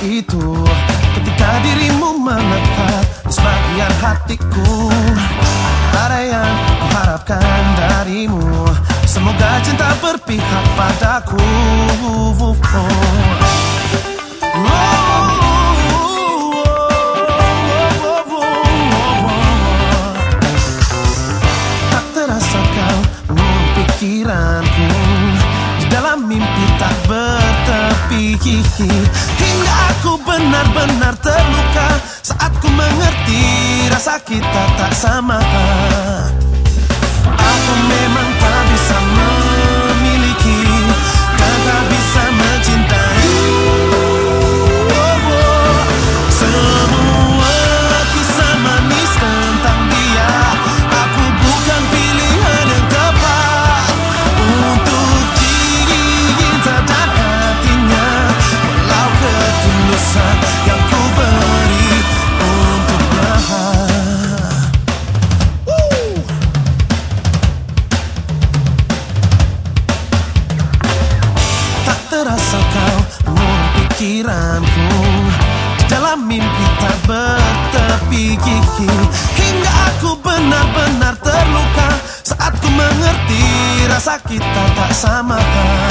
begitu Ketika dirimu melekat di sebagian hatiku ada yang kuharapkan darimu Semoga cinta berpihak padaku oh. Dalam mimpi tak bertepi. Hingga aku benar-benar terluka Saat ku mengerti rasa kita tak sama terasa kau menurut pikiranku Dalam mimpi tak bertepi gigi Hingga aku benar-benar terluka. Saat ku mengerti rasa kita tak sama Aku memang